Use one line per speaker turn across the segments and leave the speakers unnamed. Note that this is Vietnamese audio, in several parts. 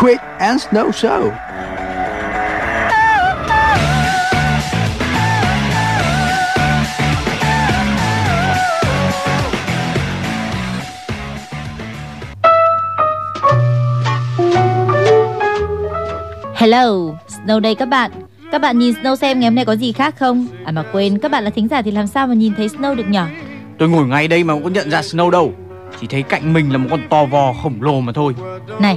Quick and Snow Show.
Hello, Snow đây các bạn. Các bạn nhìn Snow xem ngày hôm nay có gì khác không? À mà quên, các bạn là thính giả thì làm sao mà nhìn thấy Snow được nhỉ?
Tôi ngồi ngay đây mà không có nhận ra Snow đâu. Chỉ thấy cạnh mình là một con to vò khổng lồ mà thôi.
Này,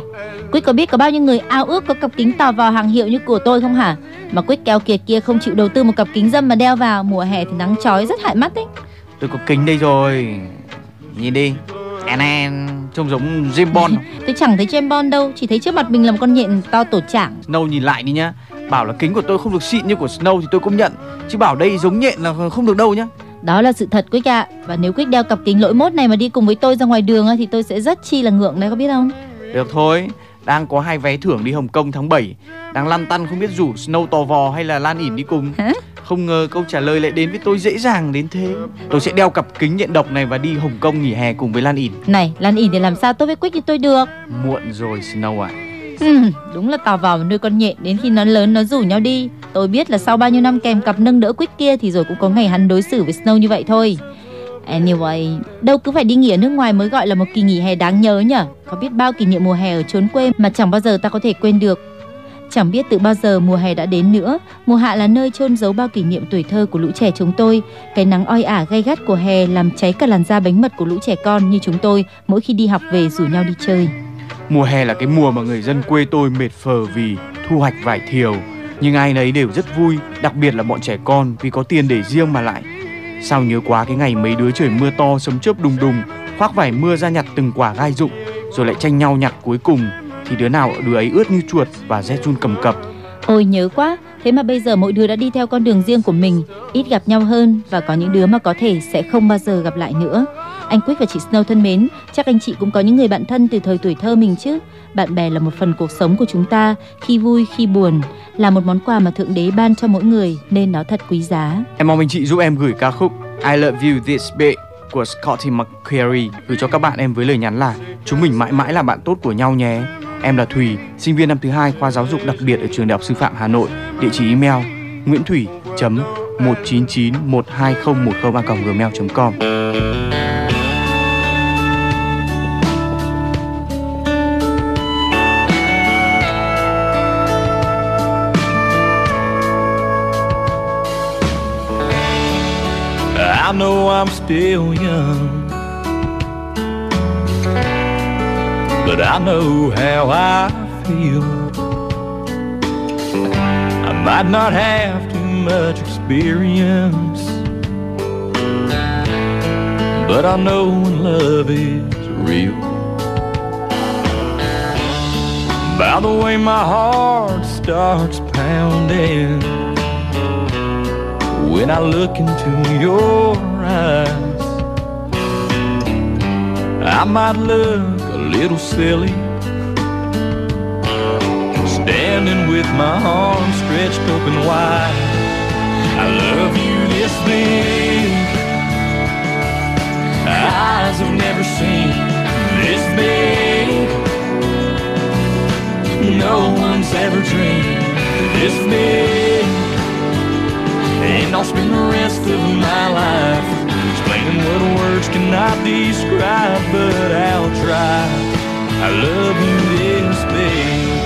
Quyết có biết có bao nhiêu người ao ước có cặp kính to vò hàng hiệu như của tôi không hả? Mà Quyết keo kiệt kia không chịu đầu tư một cặp kính dâm mà đeo vào mùa hè thì nắng chói rất hại mắt đấy.
Tôi có kính đây rồi. Nhìn đi. En en, trông giống James Bond.
tôi chẳng thấy James Bond đâu, chỉ thấy trước mặt mình là một con nhện to tổ chảng.
Snow nhìn lại đi nhá. Bảo là kính của tôi không được xịn như của Snow thì tôi công nhận. Chứ bảo đây giống nhện là không được đâu nhá.
Đó là sự thật Quyết ạ. Và nếu Quyết đeo cặp kính lỗi mốt này mà đi cùng với tôi ra ngoài đường thì tôi sẽ rất chi là ngượng đấy có biết không?
Được thôi, đang có hai vé thưởng đi Hồng Kông tháng 7 Đang lăn tăn không biết rủ Snow tò vò hay là Lan ỉn đi cùng.
Hả?
Không ngờ câu trả lời lại đến với tôi dễ dàng đến thế. Tôi sẽ đeo cặp kính nhện độc này và đi Hồng Kông nghỉ hè cùng với Lan ỉn.
Này, Lan ỉn thì làm sao tốt với Quyết như tôi được.
Muộn rồi Snow à
Ừ, đúng là tò vò nuôi con nhện đến khi nó lớn nó rủ nhau đi. Tôi biết là sau bao nhiêu năm kèm cặp nâng đỡ quýt kia thì rồi cũng có ngày hắn đối xử với Snow như vậy thôi. Anyway, đâu cứ phải đi nghỉ ở nước ngoài mới gọi là một kỳ nghỉ hè đáng nhớ nhở. Có biết bao kỷ niệm mùa hè ở chốn quê mà chẳng bao giờ ta có thể quên được. Chẳng biết từ bao giờ mùa hè đã đến nữa, mùa hạ là nơi chôn giấu bao kỷ niệm tuổi thơ của lũ trẻ chúng tôi. Cái nắng oi ả gay gắt của hè làm cháy cả làn da bánh mật của lũ trẻ con như chúng tôi mỗi khi đi học về rủ nhau đi chơi.
Mùa hè là cái mùa mà người dân quê tôi mệt phờ vì thu hoạch vải thiều. Nhưng ai nấy đều rất vui, đặc biệt là bọn trẻ con vì có tiền để riêng mà lại. Sao nhớ quá cái ngày mấy đứa trời mưa to sấm chớp đùng đùng Khoác vải mưa ra nhặt từng quả gai rụng Rồi lại tranh nhau nhặt cuối cùng Thì đứa nào đứa ấy ướt như chuột và rét run cầm cập.
Ôi nhớ quá, thế mà bây giờ mỗi đứa đã đi theo con đường riêng của mình, ít gặp nhau hơn và có những đứa mà có thể sẽ không bao giờ gặp lại nữa. Anh Quyết và chị Snow thân mến, chắc anh chị cũng có những người bạn thân từ thời tuổi thơ mình chứ. Bạn bè là một phần cuộc sống của chúng ta, khi vui khi buồn, là một món quà mà Thượng Đế ban cho mỗi người nên nó thật quý giá.
Em mong anh chị giúp em gửi ca khúc I Love You This Big của Scotty McCreery gửi cho các bạn em với lời nhắn là chúng mình mãi mãi là bạn tốt của nhau nhé. Em là Thùy, sinh viên năm thứ hai khoa giáo dục đặc biệt ở trường Đại học Sư phạm Hà Nội. Địa chỉ email nguyễn thủy chấm một chín chín một hai không một không gmail.com
know I'm still young, but I know how I feel. I might not have too much experience, but I know when love is real. By the way, my heart starts pounding when I look into your eyes. I might look a little silly, standing with my arms stretched open wide. I love you this big, eyes have never seen this big. No one's ever dreamed this big. And I'll spend the rest of my life explaining what words cannot describe, but I'll try. I love you this big.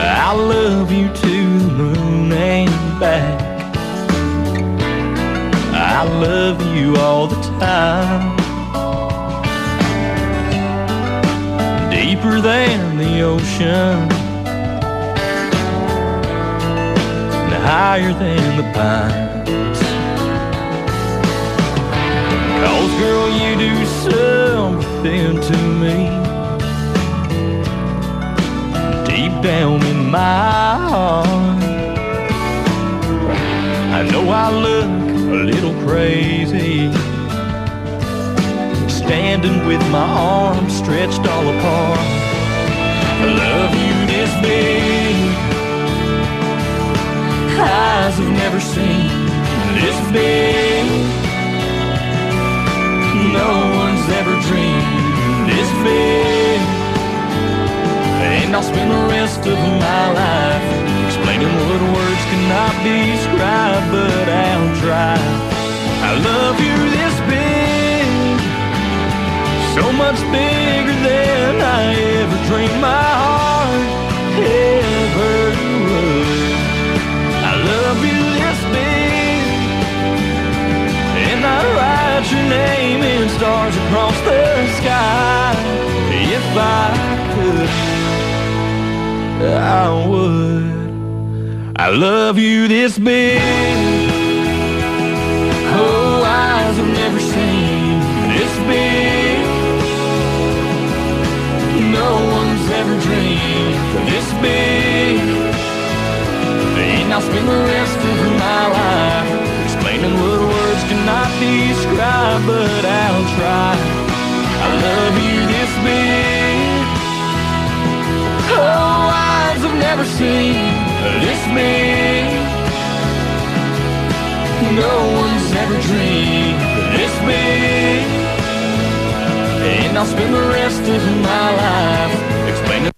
I love you to the moon and back. I love you all the time. deeper than the ocean higher than the pines. Cause girl, you do something to me deep down in my heart. I know I look a little crazy standing with my arms stretched all apart. I love you this big. Eyes have never seen this big. No one's ever dreamed this big. And I'll spend the rest of my life explaining what words cannot describe, but I'll try. I love you this big, so much bigger than I ever dreamed I could. I would. I love you this big. Oh, eyes have never seen this big. No one's ever dreamed this big. And I'll spend the rest of my life explaining what words cannot describe, but I'll try. I love you this big. ever seen. this me. No one's ever dreamed. this me. And I'll spend the rest of my life explaining.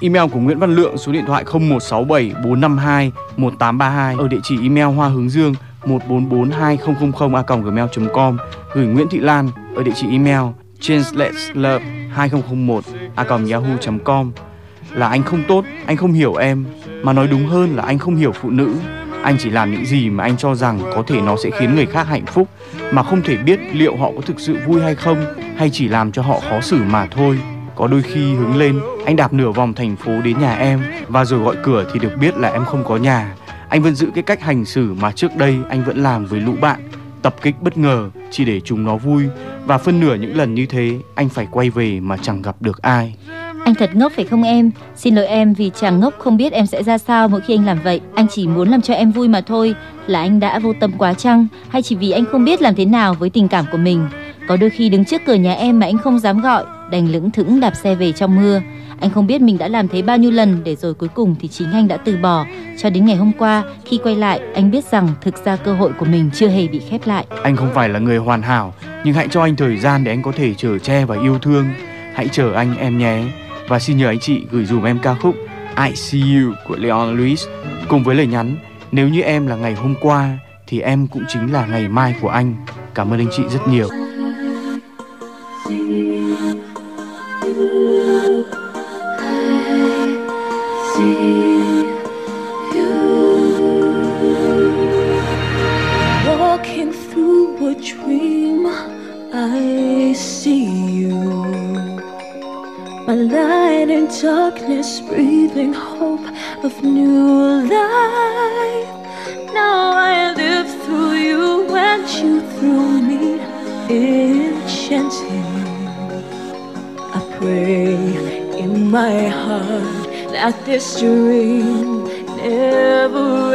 Email của Nguyễn Văn Lượng số điện thoại 0167 452 1832 ở địa chỉ email hoa hướng dương 1442000a@gmail.com gửi Nguyễn Thị Lan ở địa chỉ email translateslove 2001 a yahoo.com là anh không tốt, anh không hiểu em mà nói đúng hơn là anh không hiểu phụ nữ. Anh chỉ làm những gì mà anh cho rằng có thể nó sẽ khiến người khác hạnh phúc mà không thể biết liệu họ có thực sự vui hay không hay chỉ làm cho họ khó xử mà thôi. Có đôi khi hứng lên, anh đạp nửa vòng thành phố đến nhà em và rồi gọi cửa thì được biết là em không có nhà. Anh vẫn giữ cái cách hành xử mà trước đây anh vẫn làm với lũ bạn, tập kích bất ngờ chỉ để chúng nó vui và phân nửa những lần như thế anh phải quay về mà chẳng gặp được ai.
Anh thật ngốc phải không em? Xin lỗi em vì chàng ngốc không biết em sẽ ra sao mỗi khi anh làm vậy. Anh chỉ muốn làm cho em vui mà thôi. Là anh đã vô tâm quá chăng? Hay chỉ vì anh không biết làm thế nào với tình cảm của mình? Có đôi khi đứng trước cửa nhà em mà anh không dám gọi, đành lững thững đạp xe về trong mưa. Anh không biết mình đã làm thế bao nhiêu lần để rồi cuối cùng thì chính anh đã từ bỏ. Cho đến ngày hôm qua, khi quay lại, anh biết rằng thực ra cơ hội của mình chưa hề bị khép lại.
Anh không phải là người hoàn hảo, nhưng hãy cho anh thời gian để anh có thể chở che và yêu thương. Hãy chờ anh em nhé. Và xin nhờ anh chị gửi dùm em ca khúc I See You của Leon Lewis cùng với lời nhắn nếu như em là ngày hôm qua thì em cũng chính là ngày mai của anh. Cảm ơn anh chị rất nhiều.
Enchanting. I pray in my heart that this dream. Never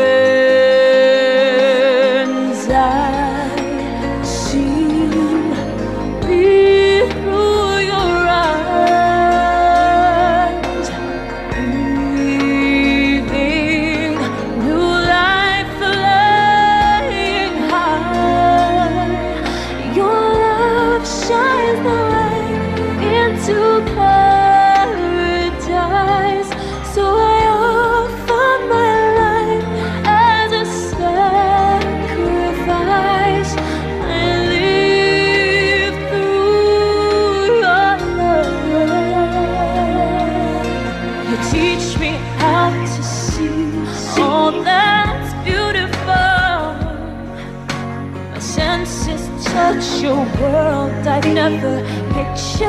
hoped I'd picture.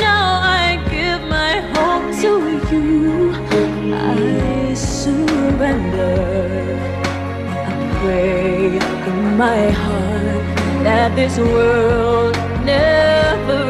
Now I give my hope to you. I surrender. I pray in my heart that this world never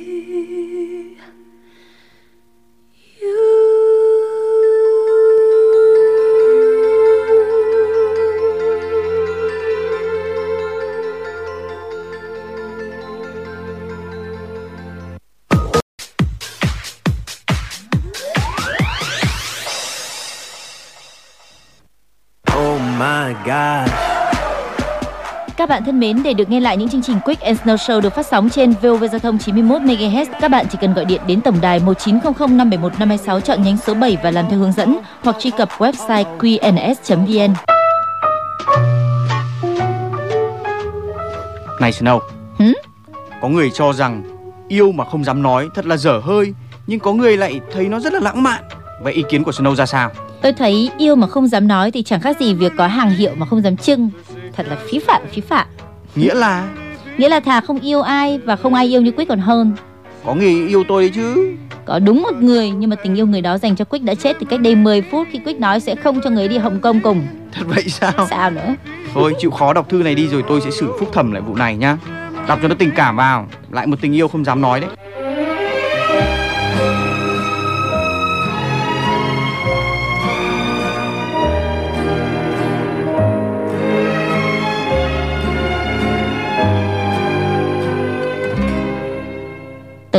see
thân mến, để được nghe lại những chương trình Quick and Snow Show được phát sóng trên VOV Giao thông 91 MHz, các bạn chỉ cần gọi điện đến tổng đài 1900 571 526 chọn nhánh số 7 và làm theo hướng dẫn hoặc truy cập website qns.vn.
Này Snow
Hử?
Có người cho rằng yêu mà không dám nói thật là dở hơi Nhưng có người lại thấy nó rất là lãng mạn Vậy ý kiến của Snow ra sao?
Tôi thấy yêu mà không dám nói thì chẳng khác gì việc có hàng hiệu mà không dám trưng. Thật là phí phạm, phí phạm.
Nghĩa là
Nghĩa là thà không yêu ai và không ai yêu như Quick còn hơn.
có người yêu tôi đấy chứ
Có đúng một người nhưng mà tình yêu người đó dành cho Quick đã chết từ cách đây 10 phút khi Quick nói sẽ không cho người đi Hồng Kông cùng.
Thật vậy sao?
Sao nữa?
Thôi chịu khó đọc thư này đi rồi tôi sẽ xử phúc thẩm lại vụ này nhá Đọc cho nó tình cảm vào Lại một tình yêu không dám nói đấy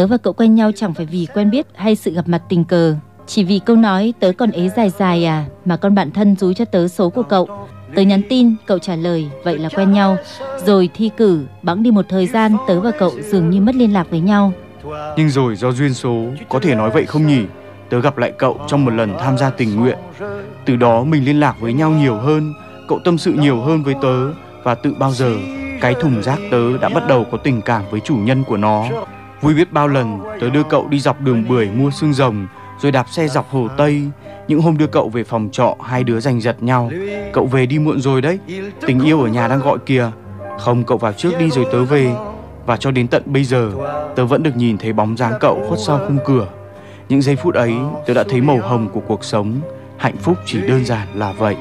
Tớ và cậu quen nhau chẳng phải vì quen biết hay sự gặp mặt tình cờ. Chỉ vì câu nói tớ còn ế dài dài à mà con bạn thân dúi cho tớ số của cậu. Tớ nhắn tin, cậu trả lời, vậy là quen nhau. Rồi thi cử, bẵng đi một thời gian tớ và cậu dường như mất liên lạc với nhau.
Nhưng rồi do duyên số Có thể nói vậy không nhỉ Tớ gặp lại cậu trong một lần tham gia tình nguyện Từ đó mình liên lạc với nhau nhiều hơn Cậu tâm sự nhiều hơn với tớ Và tự bao giờ Cái thùng rác tớ đã bắt đầu có tình cảm với chủ nhân của nó Vui biết bao lần Tớ đưa cậu đi dọc đường bưởi mua xương rồng Rồi đạp xe dọc hồ Tây. Những hôm đưa cậu về phòng trọ Hai đứa giành giật nhau. Cậu về đi muộn rồi đấy Tình yêu ở nhà đang gọi kìa. Không cậu vào trước đi rồi tớ về. Và cho đến tận bây giờ Tớ vẫn được nhìn thấy bóng dáng cậu khuất sau khung cửa. Những giây phút ấy Tớ đã thấy màu hồng của cuộc sống. Hạnh phúc chỉ đơn giản là vậy.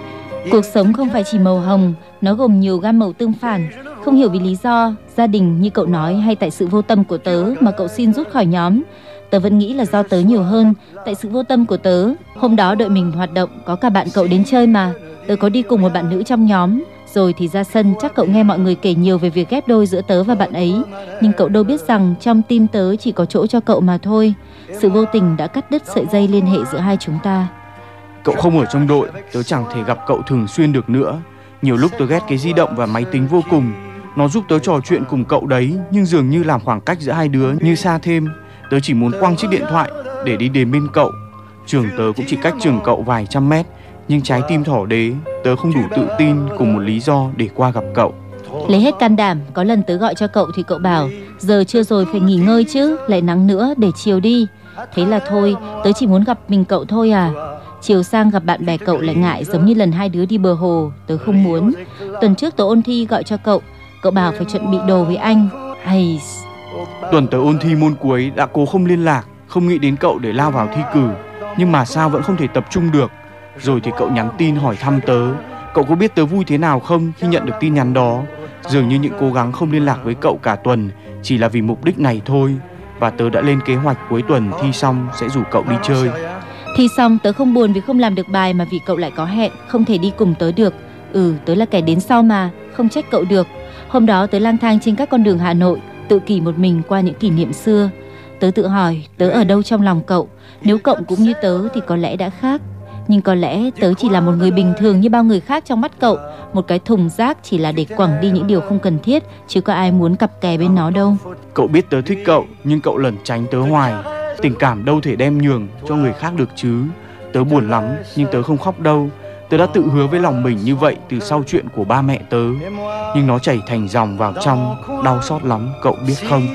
Cuộc sống không phải chỉ màu hồng, nó gồm nhiều gam màu tương phản. Không hiểu vì lý do, gia đình như cậu nói hay tại sự vô tâm của tớ mà cậu xin rút khỏi nhóm. Tớ vẫn nghĩ là do tớ nhiều hơn, tại sự vô tâm của tớ. Hôm đó đội mình hoạt động, có cả bạn cậu đến chơi mà. Tớ có đi cùng một bạn nữ trong nhóm, rồi thì ra sân chắc cậu nghe mọi người kể nhiều về việc ghép đôi giữa tớ và bạn ấy. Nhưng cậu đâu biết rằng trong tim tớ chỉ có chỗ cho cậu mà thôi. Sự vô tình đã cắt đứt sợi dây liên hệ giữa hai chúng ta.
Cậu không ở trong đội, tớ chẳng thể gặp cậu thường xuyên được nữa. Nhiều lúc tớ ghét cái di động và máy tính vô cùng. Nó giúp tớ trò chuyện cùng cậu đấy, nhưng dường như làm khoảng cách giữa hai đứa như xa thêm. Tớ chỉ muốn quăng chiếc điện thoại để đi đến bên cậu. Trường tớ cũng chỉ cách trường cậu vài trăm mét, nhưng trái tim thỏ đế, tớ không đủ tự tin cùng một lý do để qua gặp cậu.
Lấy hết can đảm, có lần tớ gọi cho cậu thì cậu bảo giờ chưa rồi phải nghỉ ngơi chứ, lại nắng nữa để chiều đi. Thế là thôi, tớ chỉ muốn gặp mình cậu thôi à. Chiều sang gặp bạn bè cậu lại ngại giống như lần hai đứa đi bờ hồ, tớ không muốn. Tuần trước tớ ôn thi gọi cho cậu, cậu bảo phải chuẩn bị đồ với anh. Hay,
Tuần tớ ôn thi môn cuối đã cố không liên lạc, không nghĩ đến cậu để lao vào thi cử, nhưng mà sao vẫn không thể tập trung được. Rồi thì cậu nhắn tin hỏi thăm tớ, cậu có biết tớ vui thế nào không khi nhận được tin nhắn đó? Dường như những cố gắng không liên lạc với cậu cả tuần chỉ là vì mục đích này thôi. Và tớ đã lên kế hoạch cuối tuần thi xong sẽ rủ cậu đi chơi.
thi xong tớ không buồn vì không làm được bài mà vì cậu lại có hẹn, không thể đi cùng tớ được. Ừ, tớ là kẻ đến sau mà, không trách cậu được. Hôm đó tớ lang thang trên các con đường Hà Nội, tự kỷ một mình qua những kỷ niệm xưa. Tớ tự hỏi, tớ ở đâu trong lòng cậu? Nếu cậu cũng như tớ thì có lẽ đã khác. Nhưng có lẽ tớ chỉ là một người bình thường như bao người khác trong mắt cậu. Một cái thùng rác chỉ là để quẳng đi những điều không cần thiết, chứ có ai muốn cặp kè bên nó đâu.
Cậu biết tớ thích cậu nhưng cậu lẩn tránh tớ hoài. Tình cảm đâu thể đem nhường cho người khác được chứ. Tớ buồn lắm nhưng tớ không khóc đâu. Tớ đã tự hứa với lòng mình như vậy từ sau chuyện của ba mẹ tớ. Nhưng nó chảy thành dòng vào trong, đau xót lắm, cậu biết không?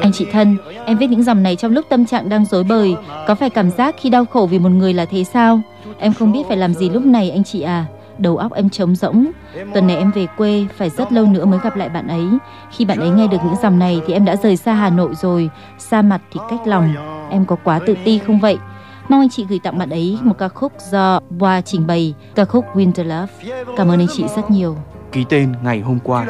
Anh chị thân, em viết những dòng này trong lúc tâm trạng đang rối bời, có phải cảm giác khi đau khổ vì một người là thế sao? Em không biết phải làm gì lúc này anh chị à. Đầu óc em trống rỗng. Tuần này em về quê, phải rất lâu nữa mới gặp lại bạn ấy. Khi bạn ấy nghe được những dòng này thì em đã rời xa Hà Nội rồi, xa mặt thì cách lòng. Em có quá tự ti không vậy? Mong anh chị gửi tặng bạn ấy một ca khúc do Boa trình bày, ca khúc Winter Love. Cảm ơn anh chị rất nhiều.
Ký tên ngày hôm qua.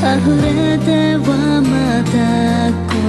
溢れてはまた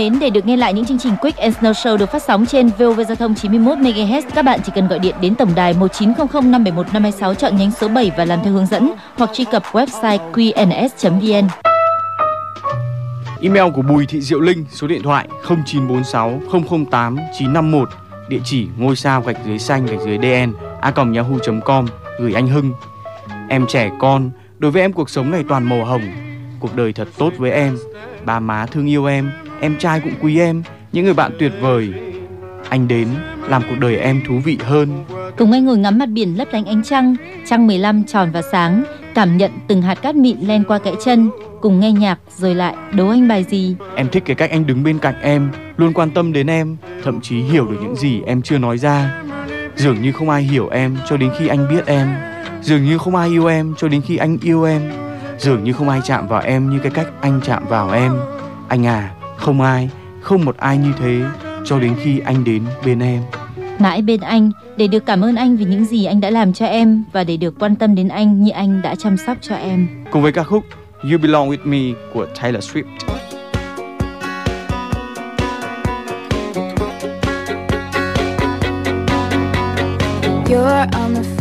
mến, để được nghe lại những chương trình Quick and Snow Show được phát sóng trên VOV Giao thông 91 MHz, các bạn chỉ cần gọi điện đến tổng đài 1900 571 526 chọn nhánh số 7 và làm theo hướng dẫn hoặc truy cập website qns.vn.
Email của Bùi Thị Diệu Linh, số điện thoại 0946 008 951, địa chỉ ngôi sao gạch dưới xanh gạch dưới DN a yahoo.com gửi anh Hưng. Em trẻ con, đối với em cuộc sống này toàn màu hồng, cuộc đời thật tốt với em, ba má thương yêu em, em trai cũng quý em, những người bạn tuyệt vời. Anh đến làm cuộc đời em thú vị hơn.
Cùng anh ngồi ngắm mặt biển lấp lánh ánh trăng, trăng 15 tròn và sáng, cảm nhận từng hạt cát mịn len qua kẽ chân, cùng nghe nhạc rồi lại đố anh bài gì.
Em thích cái cách anh đứng bên cạnh em, luôn quan tâm đến em, thậm chí hiểu được những gì em chưa nói ra. Dường như không ai hiểu em cho đến khi anh biết em, dường như không ai yêu em cho đến khi anh yêu em, dường như không ai chạm vào em như cái cách anh chạm vào em. Anh à, không ai, không một ai như thế cho đến khi anh đến bên em.
Mãi bên anh để được cảm ơn anh vì những gì anh đã làm cho em và để được quan tâm đến anh như anh đã chăm sóc cho em.
Cùng với ca khúc You Belong With Me của Taylor Swift.
You're on the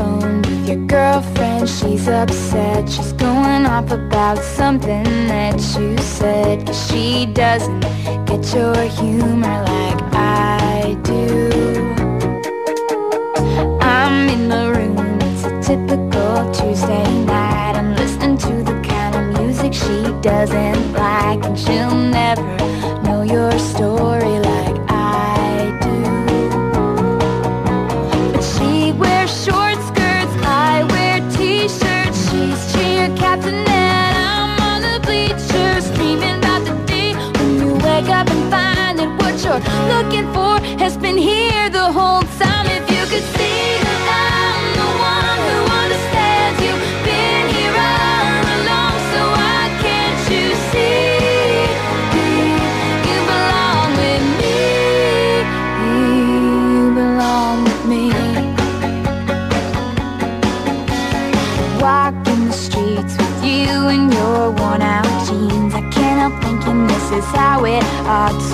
your girlfriend. She's upset. She's going off about something that you said. Cause she doesn't get your humor like I do. I'm in the room. It's a typical Tuesday night. I'm listening to the kind of music she doesn't like. And she'll never know your story looking for has been here the whole time. If you could see that I'm the one who understands you, been here all along, so why can't you see? You belong with me. You belong with me. Walking the streets with you in your worn out jeans. I can't help thinking this is how it ought to be.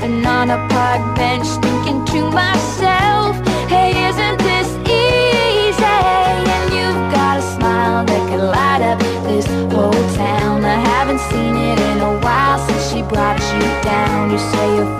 Laughing on a park bench, thinking to myself, hey, isn't this easy? And you've got a smile that could light up this whole town. I haven't seen it in a while since she brought you down. You say you're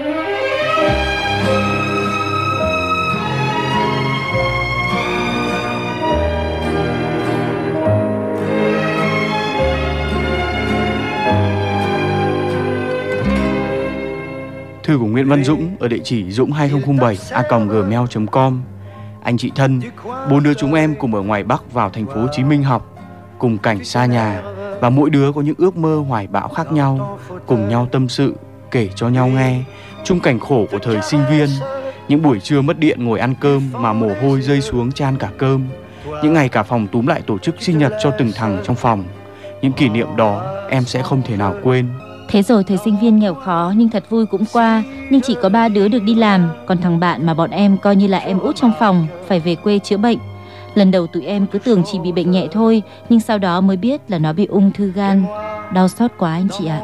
Thư của Nguyễn Văn Dũng ở địa chỉ dũng2007a.gmail.com Anh chị thân, bốn đứa chúng em cùng ở ngoài Bắc vào thành phố Hồ Chí Minh học, cùng cảnh xa nhà và mỗi đứa có những ước mơ hoài bão khác nhau, cùng nhau tâm sự, kể cho nhau nghe, chung cảnh khổ của thời sinh viên, những buổi trưa mất điện ngồi ăn cơm mà mồ hôi rơi xuống chan cả cơm, những ngày cả phòng túm lại tổ chức sinh nhật cho từng thằng trong phòng. Những kỷ niệm đó em sẽ không thể nào quên.
Thế rồi thời sinh viên nghèo khó nhưng thật vui cũng qua, nhưng chỉ có ba đứa được đi làm, còn thằng bạn mà bọn em coi như là em út trong phòng phải về quê chữa bệnh. Lần đầu tụi em cứ tưởng chỉ bị bệnh nhẹ thôi, nhưng sau đó mới biết là nó bị ung thư gan. Đau xót quá anh chị ạ.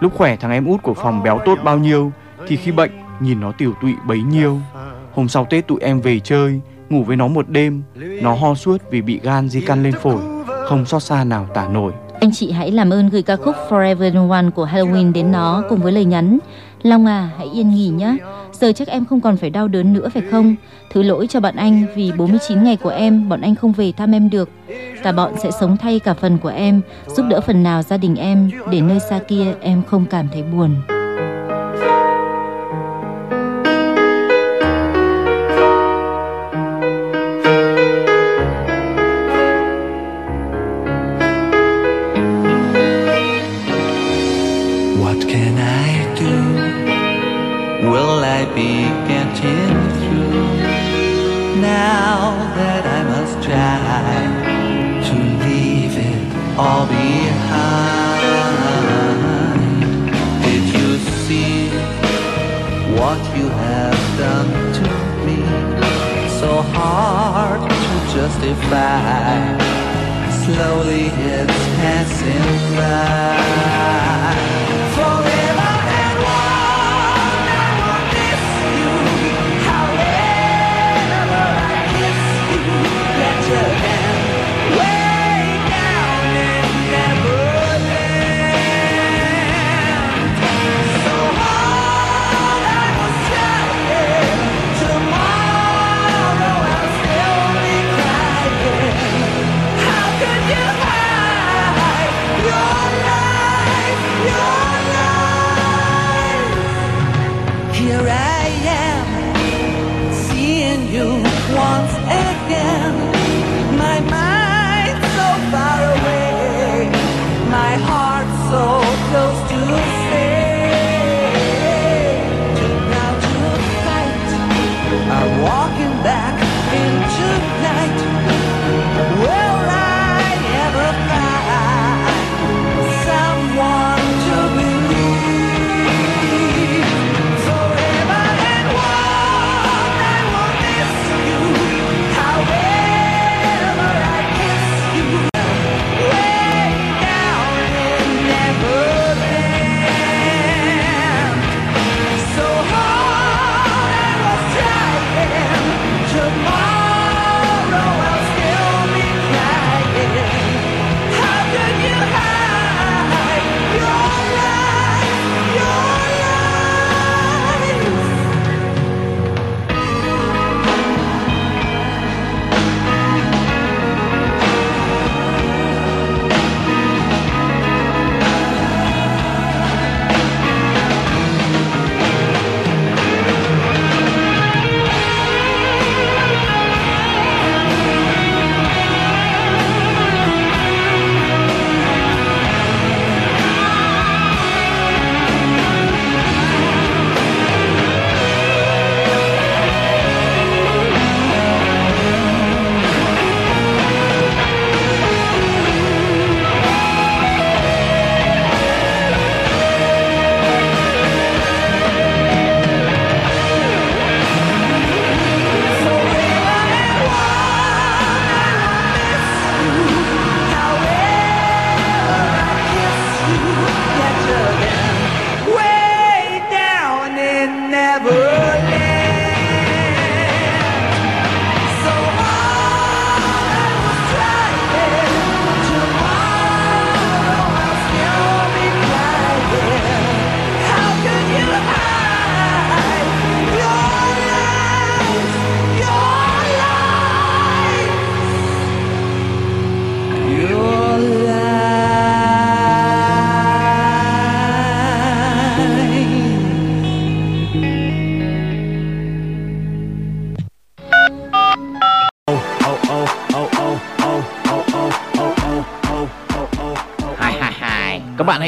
Lúc khỏe thằng em út của phòng béo tốt bao nhiêu Thì khi bệnh nhìn nó tiểu tụy bấy nhiêu Hôm sau Tết tụi em về chơi Ngủ với nó một đêm Nó ho suốt vì bị gan di căn lên phổi Không xót xa nào tả nổi
anh chị hãy làm ơn gửi ca khúc Forever One của Halloween đến nó cùng với lời nhắn Long à, hãy yên nghỉ nhé. Giờ chắc em không còn phải đau đớn nữa phải không? Thứ lỗi cho bọn anh vì 49 ngày của em bọn anh không về thăm em được. Cả bọn sẽ sống thay cả phần của em, giúp đỡ phần nào gia đình em để nơi xa kia em không cảm thấy buồn.
Justify. Slowly it's passing by.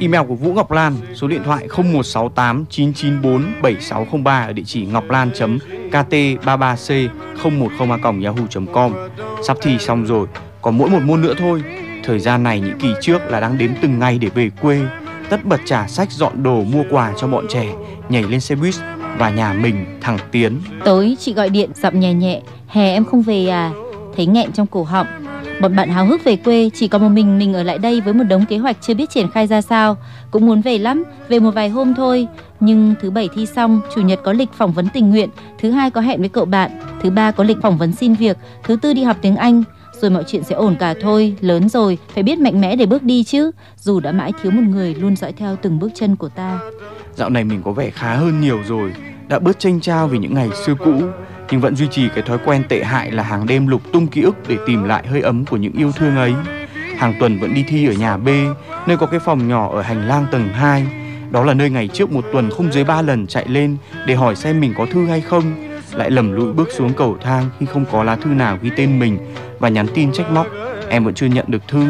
Email của Vũ Ngọc Lan, số điện thoại 0168 994 7603 ở địa chỉ ngoclan.kt33c010a.yahoo.com. Sắp thi xong rồi, còn mỗi một môn nữa thôi. Thời gian này những kỳ trước là đang đếm từng ngày để về quê, tất bật trả sách dọn đồ mua quà cho bọn trẻ, nhảy lên xe buýt và nhà mình thẳng Tiến.
Tối chị gọi điện giọng nhẹ nhẹ, hè em không về à? Thấy nghẹn trong cổ họng. Bọn bạn háo hức về quê, chỉ còn một mình mình ở lại đây với một đống kế hoạch chưa biết triển khai ra sao. Cũng muốn về lắm, về một vài hôm thôi. Nhưng thứ bảy thi xong, chủ nhật có lịch phỏng vấn tình nguyện, thứ hai có hẹn với cậu bạn, thứ ba có lịch phỏng vấn xin việc, thứ tư đi học tiếng Anh. Rồi mọi chuyện sẽ ổn cả thôi, lớn rồi, phải biết mạnh mẽ để bước đi chứ. Dù đã mãi thiếu một người luôn dõi theo từng bước chân của ta.
Dạo này mình có vẻ khá hơn nhiều rồi, đã bớt tranh trao vì những ngày xưa cũ, nhưng vẫn duy trì cái thói quen tệ hại là hàng đêm lục tung ký ức để tìm lại hơi ấm của những yêu thương ấy. Hàng tuần vẫn đi thi ở nhà B, nơi có cái phòng nhỏ ở hành lang tầng 2. Đó là nơi ngày trước một tuần không dưới 3 lần chạy lên để hỏi xem mình có thư hay không. Lại lầm lũi bước xuống cầu thang khi không có lá thư nào ghi tên mình và nhắn tin trách móc. Em vẫn chưa nhận được thư.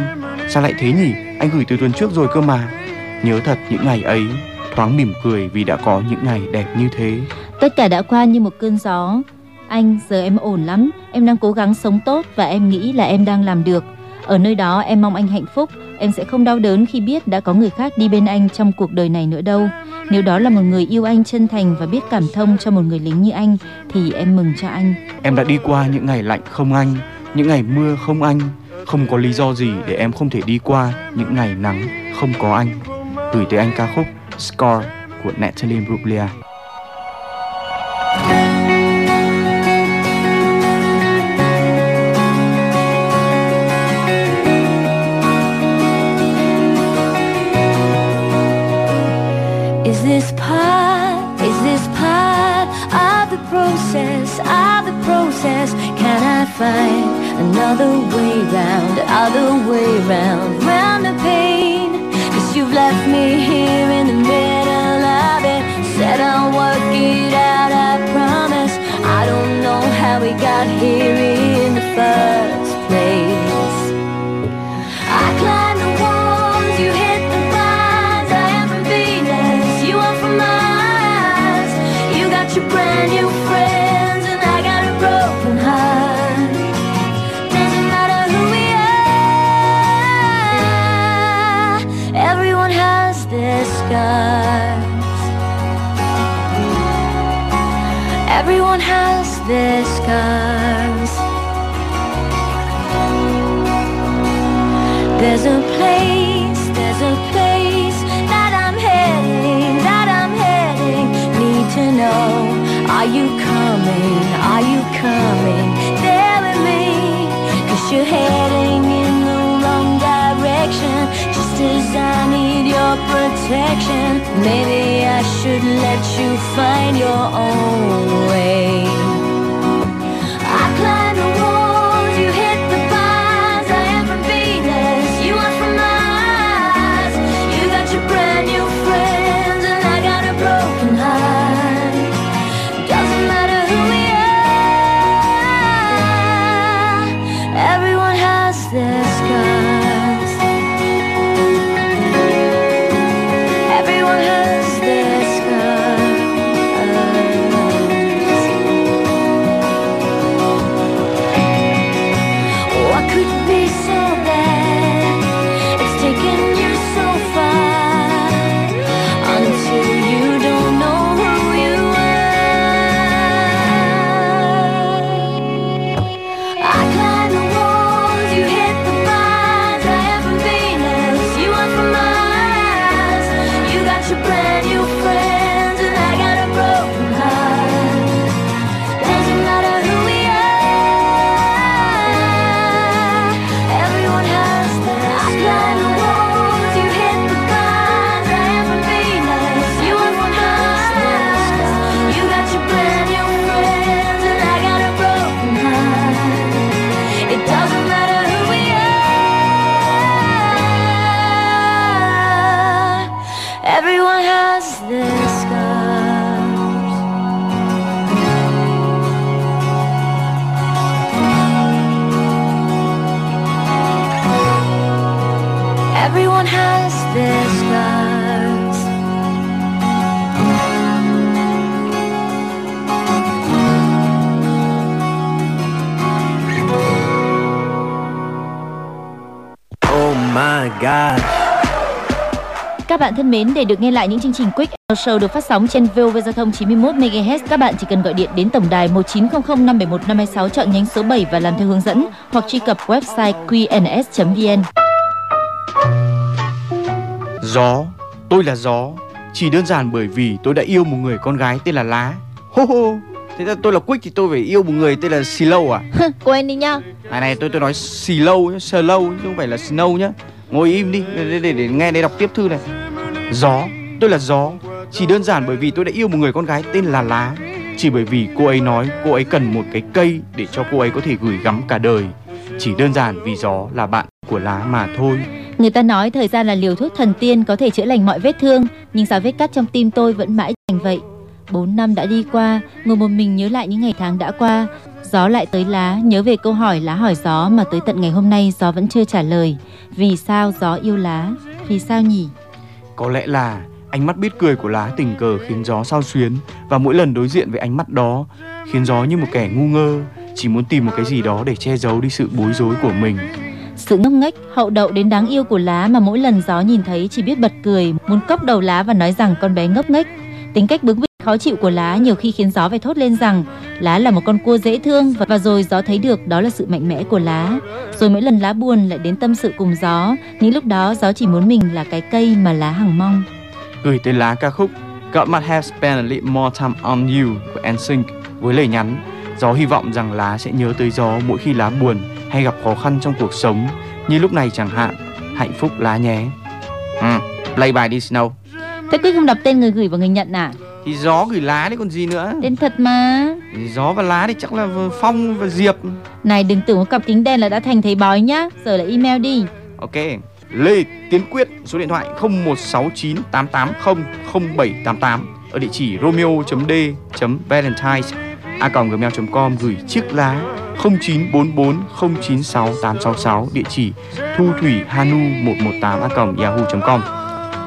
Sao lại thế nhỉ? Anh gửi từ tuần trước rồi cơ mà. Nhớ thật những ngày ấy, thoáng mỉm cười vì đã có những ngày đẹp như thế.
Tất cả đã qua như một cơn gió. Anh, giờ em ổn lắm, em đang cố gắng sống tốt và em nghĩ là em đang làm được. Ở nơi đó em mong anh hạnh phúc, em sẽ không đau đớn khi biết đã có người khác đi bên anh trong cuộc đời này nữa đâu. Nếu đó là một người yêu anh chân thành và biết cảm thông cho một người lính như anh thì em mừng cho anh.
Em đã đi qua những ngày lạnh không anh, những ngày mưa không anh. Không có lý do gì để em không thể đi qua những ngày nắng không có anh. Gửi tới anh ca khúc Scar của Natalie Bruglia.
Find another way round, other way round, round the pain? Cause you've left me here in the middle of it. Said I'll work it out, I promise. I don't know how we got here their scars. There's a place, there's a place that I'm heading, that I'm heading. Need to know, are you coming, are you coming there with me? Cause you're heading in the wrong direction, just as I need your protection. Maybe I should let you find your own way.
Thân mến, để được nghe lại những chương trình Quick Show được phát sóng trên VOV Giao thông 91 MHz, các bạn chỉ cần gọi điện đến tổng đài 1900 571 526 chọn nhánh số 7 và làm theo hướng dẫn hoặc truy cập website qns.vn.
Gió, tôi là gió. Chỉ đơn giản bởi vì tôi đã yêu một người con gái tên là Lá. Hô hô. Thế ra tôi là Quick thì tôi phải yêu một người tên là Slow à?
Quên đi nhá.
Này này tôi tôi nói Slow nhá, Slow chứ không phải là Snow nhá. Ngồi im đi để, để, để, để nghe để đọc tiếp thư này. Gió, tôi là gió. Chỉ đơn giản bởi vì tôi đã yêu một người con gái tên là Lá. Chỉ bởi vì cô ấy nói cô ấy cần một cái cây để cho cô ấy có thể gửi gắm cả đời. Chỉ đơn giản vì gió là bạn của Lá mà thôi.
Người ta nói thời gian là liều thuốc thần tiên có thể chữa lành mọi vết thương, nhưng sao vết cắt trong tim tôi vẫn mãi thành vậy. 4 năm đã đi qua, ngồi một mình nhớ lại những ngày tháng đã qua. Gió lại tới lá, nhớ về câu hỏi lá hỏi gió mà tới tận ngày hôm nay gió vẫn chưa trả lời. Vì sao gió yêu lá? Vì sao nhỉ?
Có lẽ là ánh mắt biết cười của lá tình cờ khiến gió sao xuyến và mỗi lần đối diện với ánh mắt đó khiến gió như một kẻ ngu ngơ chỉ muốn tìm một cái gì đó để che giấu đi sự bối rối của mình.
Sự ngốc nghếch, hậu đậu đến đáng yêu của lá mà mỗi lần gió nhìn thấy chỉ biết bật cười, muốn cốc đầu lá và nói rằng con bé ngốc nghếch. Tính cách bướng bỉnh khó chịu của lá nhiều khi khiến gió phải thốt lên rằng lá là một con cua dễ thương và, và rồi gió thấy được đó là sự mạnh mẽ của lá. Rồi mỗi lần lá buồn lại đến tâm sự cùng gió, những lúc đó gió chỉ muốn mình là cái cây mà lá hằng mong.
Gửi tới lá ca khúc God Might Have Spent a Little More Time on You của NSYNC với lời nhắn Gió hy vọng rằng lá sẽ nhớ tới gió mỗi khi lá buồn hay gặp khó khăn trong cuộc sống như lúc này chẳng hạn. Hạnh phúc lá nhé. Ừ, play bài đi Snow.
Thế Quyết không đọc tên người gửi và người nhận à?
Thì gió gửi lá đấy còn gì nữa.
Tên thật mà.
Gió và lá thì chắc là Phong và Diệp.
Này đừng tưởng có cặp kính đen là đã thành thấy bói nhá. Giờ là email đi.
Ok. Lê Tiến Quyết số điện thoại 016988000788 ở địa chỉ romeo.d.valentines a gmail.com gửi chiếc lá 0944096866 địa chỉ thu thủy hanu 118 a yahoo.com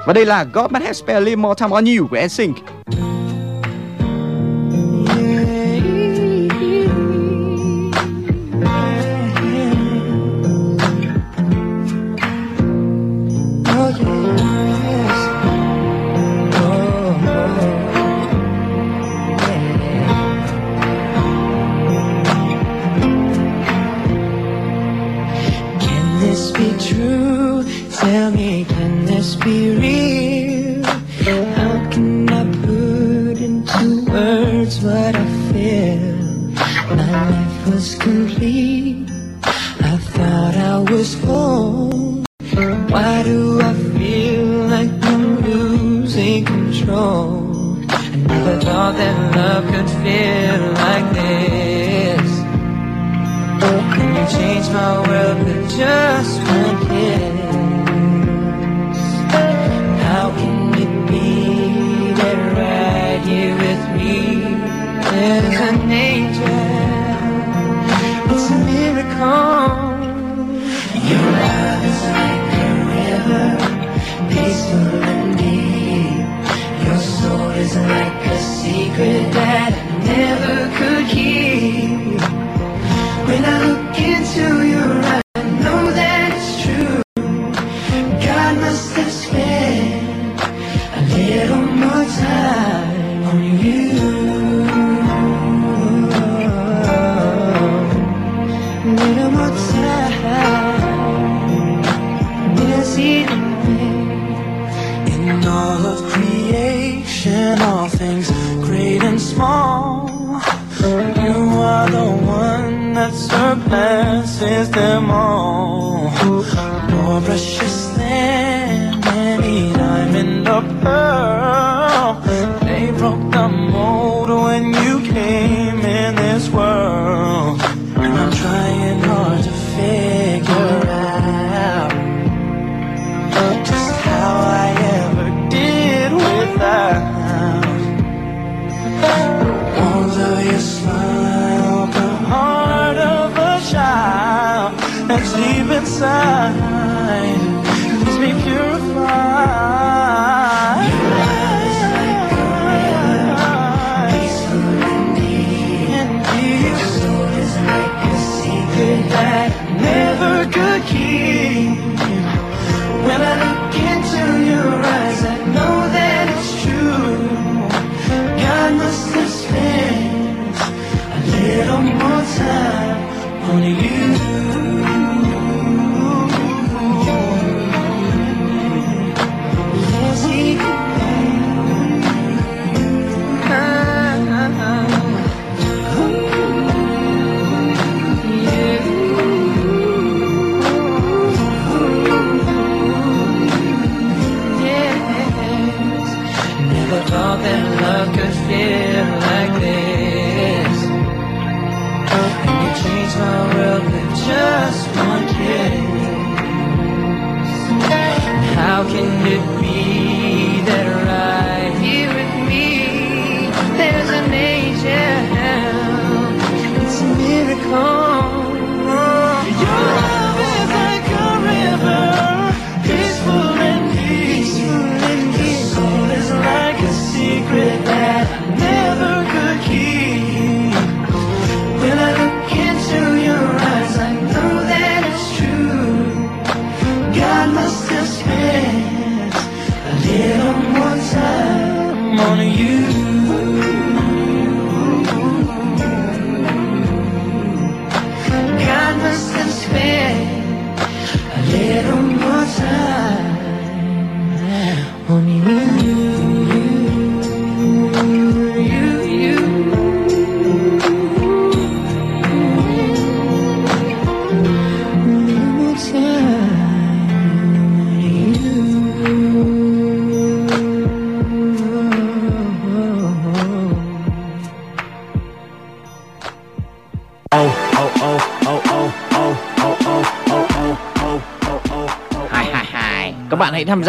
và đây là God Have Spent a Little More Time on You của NSYNC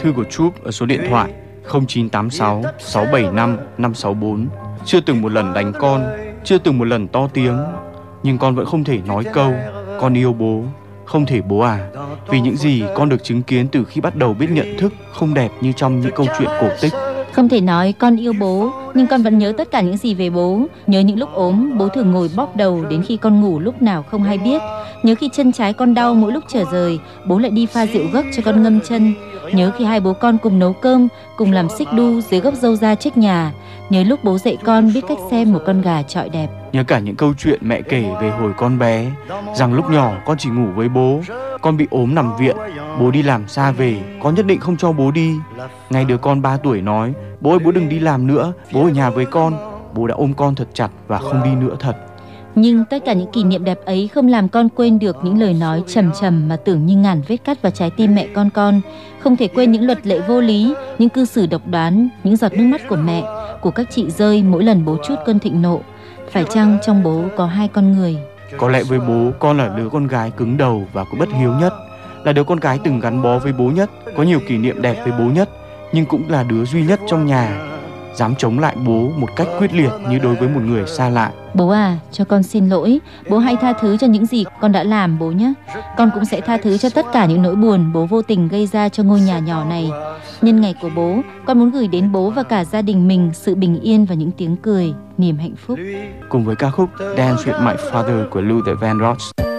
Thư của Troop ở số điện thoại 0986 675 564. Chưa từng một lần đánh con, chưa từng một lần to tiếng, nhưng con vẫn không thể nói câu con yêu bố. Không thể bố à, vì những gì con được chứng kiến từ khi bắt đầu biết nhận thức không đẹp như trong những câu chuyện cổ tích.
Không thể nói con yêu bố, nhưng con vẫn nhớ tất cả những gì về bố. Nhớ những lúc ốm, bố thường ngồi bóp đầu đến khi con ngủ lúc nào không hay biết. Nhớ khi chân trái con đau mỗi lúc trở rời, bố lại đi pha rượu gấc cho con ngâm chân. Nhớ khi hai bố con cùng nấu cơm, cùng làm xích đu dưới gốc dâu ra trước nhà. Nhớ lúc bố dạy con biết cách xem một con gà trọi đẹp.
Nhớ cả những câu chuyện mẹ kể về hồi con bé Rằng lúc nhỏ con chỉ ngủ với bố Con bị ốm nằm viện Bố đi làm xa về Con nhất định không cho bố đi Ngay đứa con 3 tuổi nói Bố ơi bố đừng đi làm nữa Bố ở nhà với con Bố đã ôm con thật chặt và không đi nữa thật
nhưng tất cả những kỷ niệm đẹp ấy không làm con quên được những lời nói trầm trầm mà tưởng như ngàn vết cắt vào trái tim mẹ con con. Không thể quên những luật lệ vô lý, những cư xử độc đoán, những giọt nước mắt của mẹ, của các chị rơi mỗi lần bố chút cơn thịnh nộ. Phải chăng trong bố có hai con người?
Có lẽ với bố con là đứa con gái cứng đầu và cũng bất hiếu nhất Là đứa con gái từng gắn bó với bố nhất Có nhiều kỷ niệm đẹp với bố nhất Nhưng cũng là đứa duy nhất trong nhà Dám chống lại bố một cách quyết liệt như đối với một người xa lạ
Bố à, cho con xin lỗi. Bố hãy tha thứ cho những gì con đã làm bố nhé. Con cũng sẽ tha thứ cho tất cả những nỗi buồn bố vô tình gây ra cho ngôi nhà nhỏ này. Nhân ngày của bố, con muốn gửi đến bố và cả gia đình mình sự bình yên và những tiếng cười, niềm hạnh phúc.
Cùng với ca khúc Dance with My Father của Luther Vandross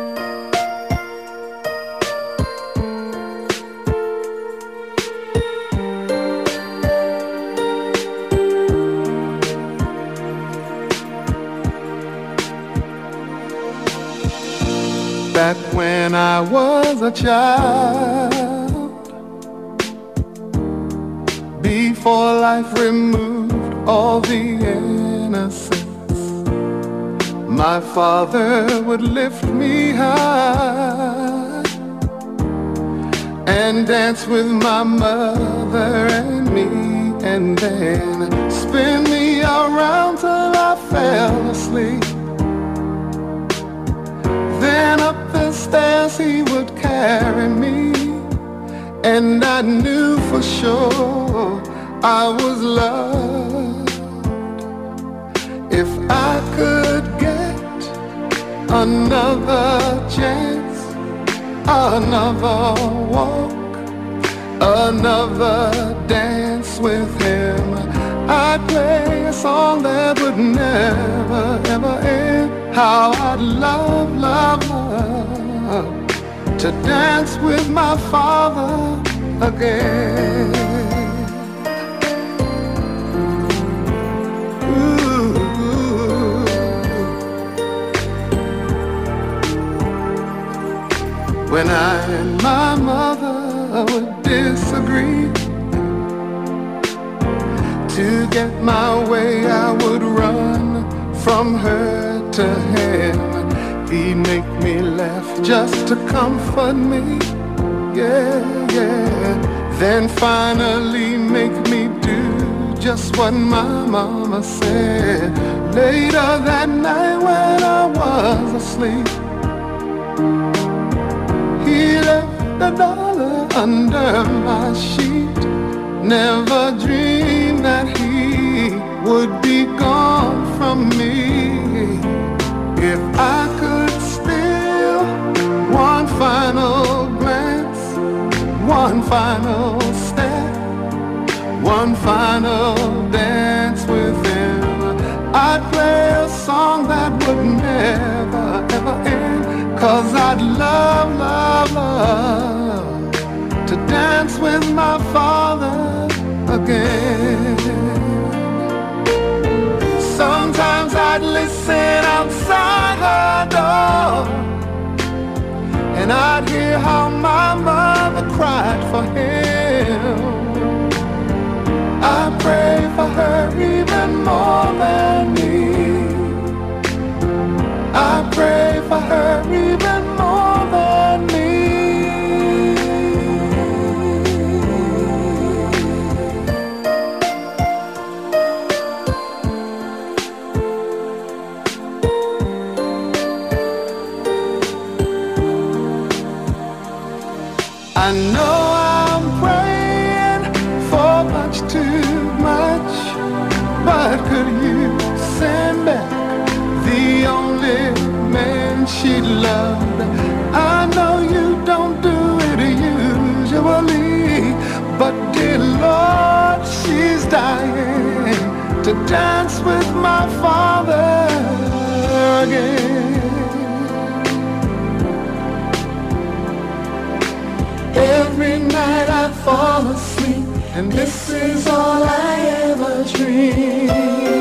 I was a child. Before life removed all the innocence, my father would lift me high and dance with my mother and me and then spin me around till I fell asleep. Then up the stairs he would carry me, and I knew for sure I was loved. If I could get another chance, another walk, another dance with him, I'd play a song that would never ever end. How I'd love, love, love to dance with my father again. When I and my mother would disagree To get my way I would run from her to him. He'd make me laugh just to comfort me. Yeah, yeah. Then finally make me do just what my mama said. Later that night when I was asleep he left a dollar under my sheet. Never dreamed that he would be gone from me. If I could steal one final glance, one final step, one final dance with him, I'd play a song that would never ever end. Cause I'd love, love, love to dance with my father again. I'd outside her door and I'd hear how my mother cried for him. I pray for her even more than me. I pray for her back the only man she loved? I know you don't do it usually, but dear Lord, she's dying to dance with my father again. Every night I fall asleep, and this is all I ever dream.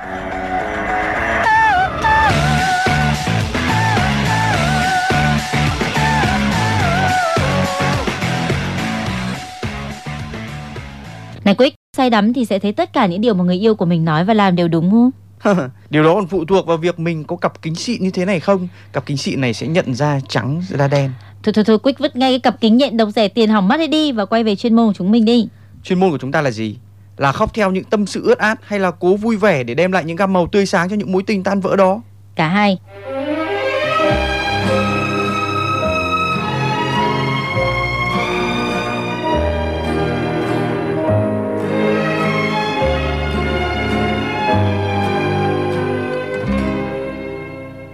Này Quick, say đắm thì sẽ thấy tất cả những điều mà người yêu của mình nói và làm đều đúng không?
Điều đó còn phụ thuộc vào việc mình có cặp kính xịn như thế này không. Cặp kính xịn này sẽ nhận ra trắng ra đen.
Thôi thôi thôi, Quick vứt ngay cái cặp kính nhện độc rẻ tiền hỏng mắt ấy đi và quay về chuyên môn của chúng mình đi.
Chuyên môn của chúng ta là gì? Là khóc theo những tâm sự ướt át hay là cố vui vẻ để đem lại những gam màu tươi sáng cho những mối tình tan vỡ đó?
Cả hai.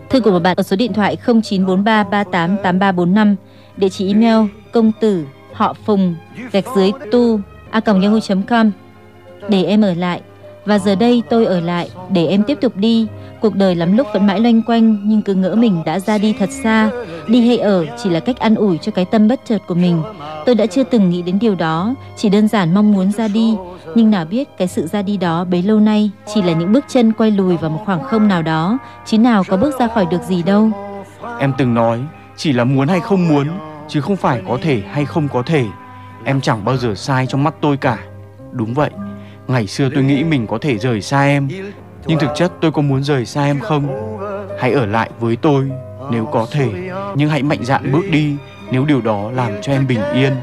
Thư của một bạn ở số điện thoại 0943 388345, địa chỉ email công tử họ phùng gạch dưới tu a yahoo.com để em ở lại. Và giờ đây tôi ở lại để em tiếp tục đi. Cuộc đời lắm lúc vẫn mãi loanh quanh nhưng cứ ngỡ mình đã ra đi thật xa. Đi hay ở chỉ là cách an ủi cho cái tâm bất chợt của mình. Tôi đã chưa từng nghĩ đến điều đó, chỉ đơn giản mong muốn ra đi. Nhưng nào biết cái sự ra đi đó bấy lâu nay chỉ là những bước chân quay lùi vào một khoảng không nào đó, chứ nào có bước ra khỏi được gì đâu.
Em từng nói chỉ là muốn hay không muốn chứ không phải có thể hay không có thể. Em chẳng bao giờ sai trong mắt tôi cả. Đúng vậy, ngày xưa tôi nghĩ mình có thể rời xa em, nhưng thực chất tôi có muốn rời xa em không? Hãy ở lại với tôi nếu có thể, nhưng hãy mạnh dạn bước đi nếu điều đó làm cho em bình yên.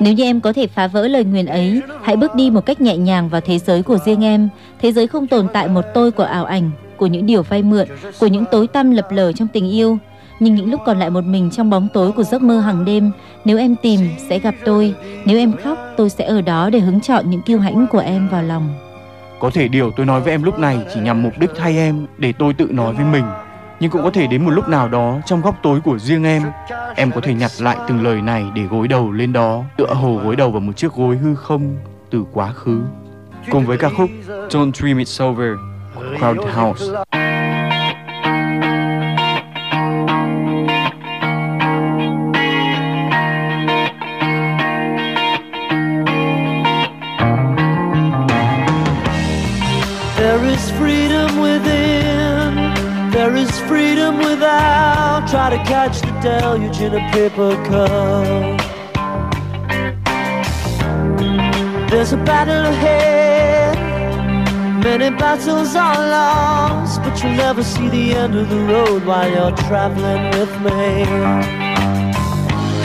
Nếu như em có thể phá vỡ lời nguyền ấy, hãy bước đi một cách nhẹ nhàng vào thế giới của riêng em. Thế giới không tồn tại một tôi của ảo ảnh, của những điều vay mượn, của những tối tăm lập lờ trong tình yêu. Nhưng những lúc còn lại một mình trong bóng tối của giấc mơ hàng đêm, nếu em tìm sẽ gặp tôi, nếu em khóc tôi sẽ ở đó để hứng chọn những kiêu hãnh của em vào lòng.
Có thể điều tôi nói với em lúc này chỉ nhằm mục đích thay em để tôi tự nói với mình. Nhưng cũng có thể đến một lúc nào đó trong góc tối của riêng em, em có thể nhặt lại từng lời này để gối đầu lên đó, tựa hồ gối đầu vào một chiếc gối hư không từ quá khứ. Cùng với ca khúc Don't Dream It's Over, Crowded House.
Is freedom without. Try to catch the deluge in a paper cup. There's a battle ahead, many battles are lost, but you'll never see the end of the road while you're traveling with me.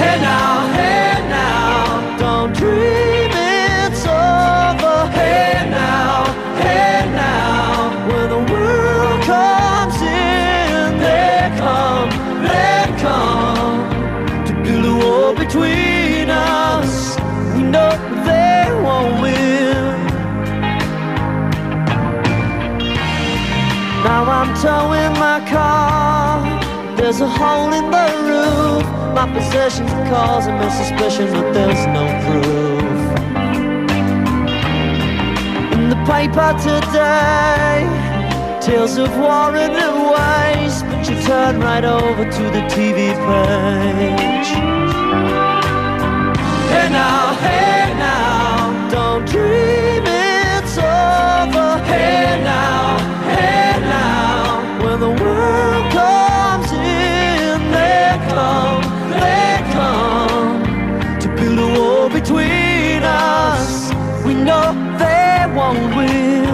Hey now, hey now, don't dream between us. We know they won't win. Now I'm towing my car. There's a hole in the roof. My possessions are causing me suspicion, but there's no proof. In the paper today, tales of war and waste. But you turn right over to the TV page. Hey now, hey now, don't dream it's over. Hey now, hey now, when the world comes in, they come, they come to build a wall between us. We know they won't win.